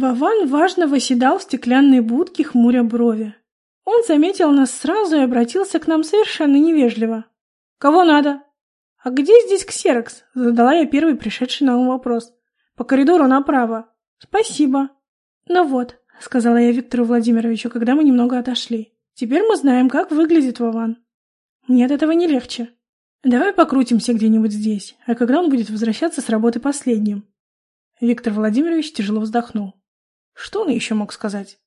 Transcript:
Вован важно восседал в стеклянной будке, хмуря брови. Он заметил нас сразу и обратился к нам совершенно невежливо. «Кого надо?» «А где здесь ксерокс?» — задала я первый пришедший на ум вопрос. «По коридору направо». «Спасибо». «Ну вот», — сказала я Виктору Владимировичу, когда мы немного отошли. «Теперь мы знаем, как выглядит Вован». «Мне от этого не легче. Давай покрутимся где-нибудь здесь, а когда он будет возвращаться с работы последним?» Виктор Владимирович тяжело вздохнул. Что он еще мог сказать?